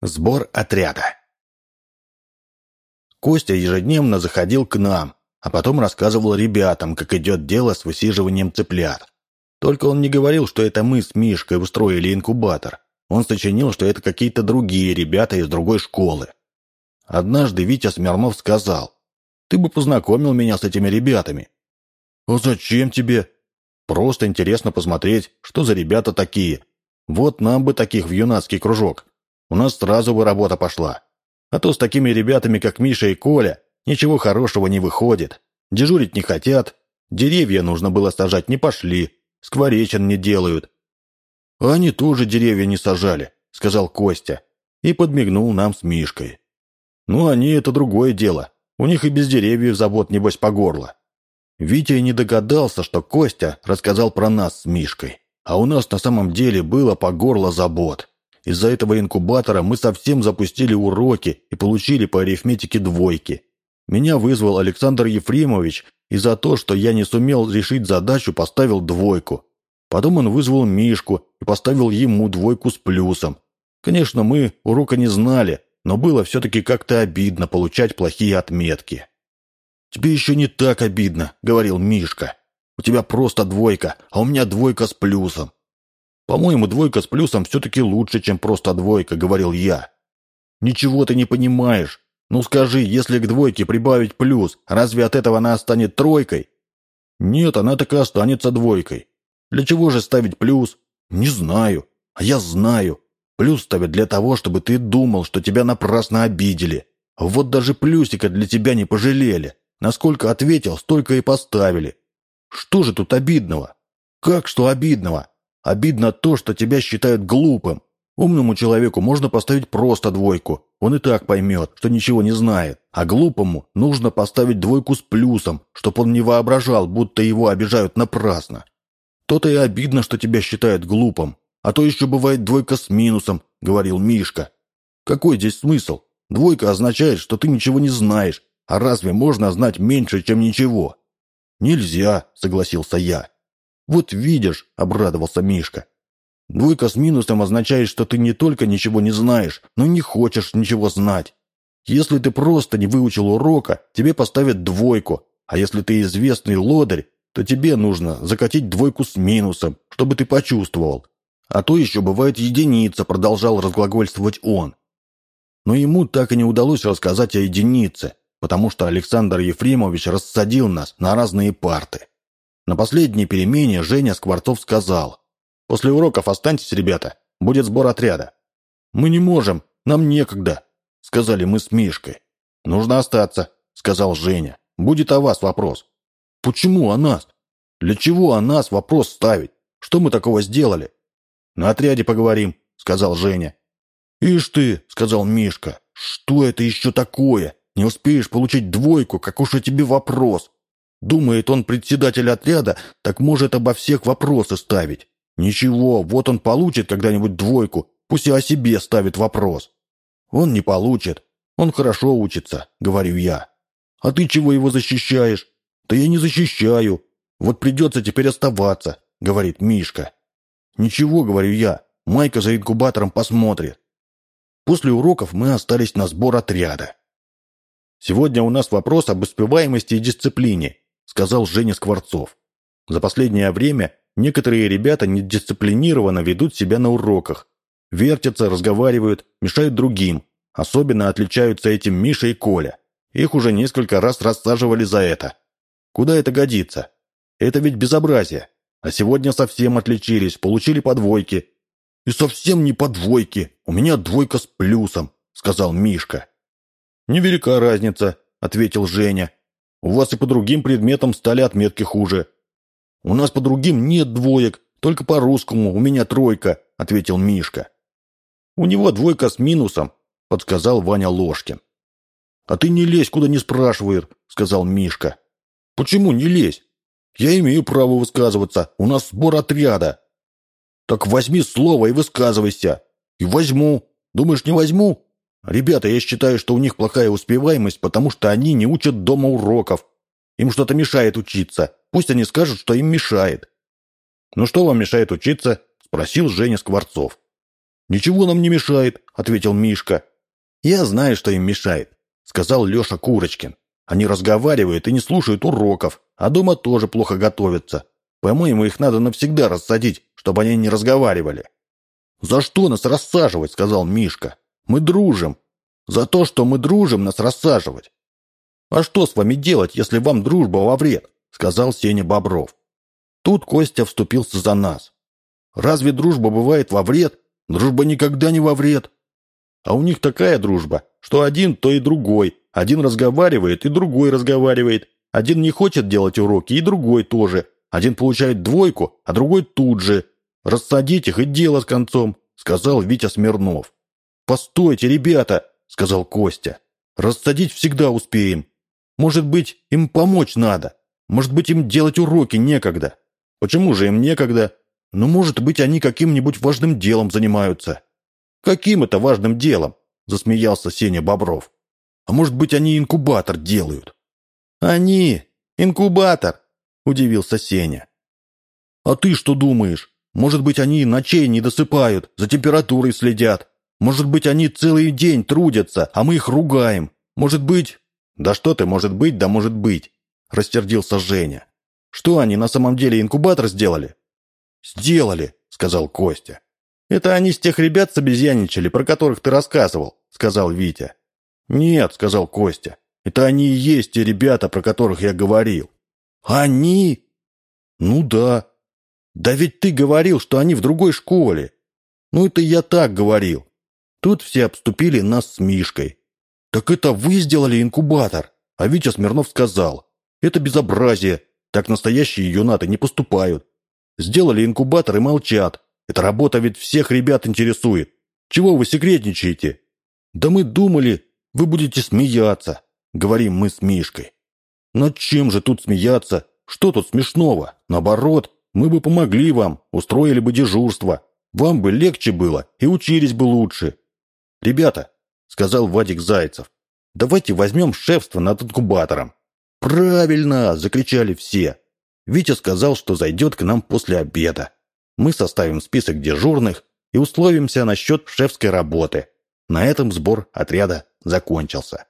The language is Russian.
Сбор отряда. Костя ежедневно заходил к нам, а потом рассказывал ребятам, как идет дело с высиживанием цыплят. Только он не говорил, что это мы с Мишкой устроили инкубатор. Он сочинил, что это какие-то другие ребята из другой школы. Однажды Витя Смирнов сказал, «Ты бы познакомил меня с этими ребятами». «А зачем тебе?» «Просто интересно посмотреть, что за ребята такие. Вот нам бы таких в юнацкий кружок у нас сразу бы работа пошла. А то с такими ребятами, как Миша и Коля, ничего хорошего не выходит. Дежурить не хотят, деревья нужно было сажать, не пошли, скворечин не делают. А они тоже деревья не сажали, сказал Костя, и подмигнул нам с Мишкой. Ну, они это другое дело. У них и без деревьев забот, небось, по горло. Витя и не догадался, что Костя рассказал про нас с Мишкой. А у нас на самом деле было по горло забот. Из-за этого инкубатора мы совсем запустили уроки и получили по арифметике двойки. Меня вызвал Александр Ефремович и за то, что я не сумел решить задачу, поставил двойку. Потом он вызвал Мишку и поставил ему двойку с плюсом. Конечно, мы урока не знали, но было все-таки как-то обидно получать плохие отметки. «Тебе еще не так обидно», — говорил Мишка. «У тебя просто двойка, а у меня двойка с плюсом. «По-моему, двойка с плюсом все-таки лучше, чем просто двойка», — говорил я. «Ничего ты не понимаешь. Ну скажи, если к двойке прибавить плюс, разве от этого она станет тройкой?» «Нет, она так и останется двойкой. Для чего же ставить плюс?» «Не знаю. А я знаю. Плюс ставят для того, чтобы ты думал, что тебя напрасно обидели. Вот даже плюсика для тебя не пожалели. Насколько ответил, столько и поставили. Что же тут обидного? Как что обидного? Обидно то, что тебя считают глупым. Умному человеку можно поставить просто двойку. Он и так поймет, что ничего не знает. А глупому нужно поставить двойку с плюсом, чтобы он не воображал, будто его обижают напрасно. То-то и обидно, что тебя считают глупым. А то еще бывает двойка с минусом, говорил Мишка. Какой здесь смысл? Двойка означает, что ты ничего не знаешь. А разве можно знать меньше, чем ничего? Нельзя, согласился я. «Вот видишь», — обрадовался Мишка. «Двойка с минусом означает, что ты не только ничего не знаешь, но не хочешь ничего знать. Если ты просто не выучил урока, тебе поставят двойку, а если ты известный лодырь, то тебе нужно закатить двойку с минусом, чтобы ты почувствовал. А то еще бывает единица», — продолжал разглагольствовать он. Но ему так и не удалось рассказать о единице, потому что Александр Ефремович рассадил нас на разные парты. На последней перемене Женя Скворцов сказал. «После уроков останьтесь, ребята. Будет сбор отряда». «Мы не можем. Нам некогда», — сказали мы с Мишкой. «Нужно остаться», — сказал Женя. «Будет о вас вопрос». «Почему о нас? Для чего о нас вопрос ставить? Что мы такого сделали?» «На отряде поговорим», — сказал Женя. «Ишь ты», — сказал Мишка, — «что это еще такое? Не успеешь получить двойку, как уж и тебе вопрос. Думает он председатель отряда, так может обо всех вопросы ставить. Ничего, вот он получит когда-нибудь двойку, пусть и о себе ставит вопрос. Он не получит. Он хорошо учится, говорю я. А ты чего его защищаешь? Да я не защищаю. Вот придется теперь оставаться, говорит Мишка. Ничего, говорю я, Майка за инкубатором посмотрит. После уроков мы остались на сбор отряда. Сегодня у нас вопрос об успеваемости и дисциплине сказал Женя Скворцов. За последнее время некоторые ребята недисциплинированно ведут себя на уроках. Вертятся, разговаривают, мешают другим. Особенно отличаются этим Миша и Коля. Их уже несколько раз рассаживали за это. Куда это годится? Это ведь безобразие. А сегодня совсем отличились, получили по двойке. И совсем не по двойке. У меня двойка с плюсом, сказал Мишка. Невелика разница, ответил Женя. У вас и по другим предметам стали отметки хуже. У нас по другим нет двоек, только по русскому у меня тройка, ответил Мишка. У него двойка с минусом, подсказал Ваня Ложкин. А ты не лезь, куда не спрашивают, сказал Мишка. Почему не лезь? Я имею право высказываться, у нас сбор отряда. Так возьми слово и высказывайся. И возьму. Думаешь, не возьму? Ребята, я считаю, что у них плохая успеваемость, потому что они не учат дома уроков. Им что-то мешает учиться. Пусть они скажут, что им мешает. «Ну что вам мешает учиться?» – спросил Женя Скворцов. «Ничего нам не мешает», — ответил Мишка. «Я знаю, что им мешает», — сказал Леша Курочкин. «Они разговаривают и не слушают уроков, а дома тоже плохо готовятся. По-моему, их надо навсегда рассадить, чтобы они не разговаривали». «За что нас рассаживать?» — сказал Мишка. «Мы дружим. За то, что мы дружим, нас рассаживать». «А что с вами делать, если вам дружба во вред?» — сказал Сеня Бобров. Тут Костя вступился за нас. «Разве дружба бывает во вред? Дружба никогда не во вред. А у них такая дружба, что один, то и другой. Один разговаривает, и другой разговаривает. Один не хочет делать уроки, и другой тоже. Один получает двойку, а другой тут же. Рассадить их и дело с концом», — сказал Витя Смирнов. «Постойте, ребята», — сказал Костя. «Рассадить всегда успеем. Может быть, им помочь надо. Может быть, им делать уроки некогда. Почему же им некогда? Ну, может быть, они каким-нибудь важным делом занимаются. Каким это важным делом? Засмеялся Сеня Бобров. А может быть, они инкубатор делают? Они? Инкубатор? Удивился Сеня. А ты что думаешь? Может быть, они ночей не досыпают, за температурой следят. Может быть, они целый день трудятся, а мы их ругаем. Может быть... Да что ты, может быть, да может быть. Растердился Женя. Что они на самом деле инкубатор сделали? «Сделали», — сказал Костя. «Это они с тех ребят собезьяничали, про которых ты рассказывал», — сказал Витя. «Нет», — сказал Костя. «Это они и есть те ребята, про которых я говорил». «Они?» «Ну да». «Да ведь ты говорил, что они в другой школе». «Ну это я так говорил». Тут все обступили нас с Мишкой. «Так это вы сделали инкубатор?» А Витя Смирнов сказал. «Это безобразие. Так настоящие юнаты не поступают. Сделали инкубатор и молчат. Эта работа ведь всех ребят интересует. Чего вы секретничаете? Да мы думали, вы будете смеяться, говорим мы с Мишкой. Над чем же тут смеяться? Что тут смешного? Наоборот, мы бы помогли вам, устроили бы дежурство. Вам бы легче было и учились бы лучше. Ребята, сказал Вадик Зайцев, давайте возьмем шефство над инкубатором. Правильно, закричали все. Витя сказал, что зайдет к нам после обеда. Мы составим список дежурных и условимся насчет шефской работы. На этом сбор отряда закончился.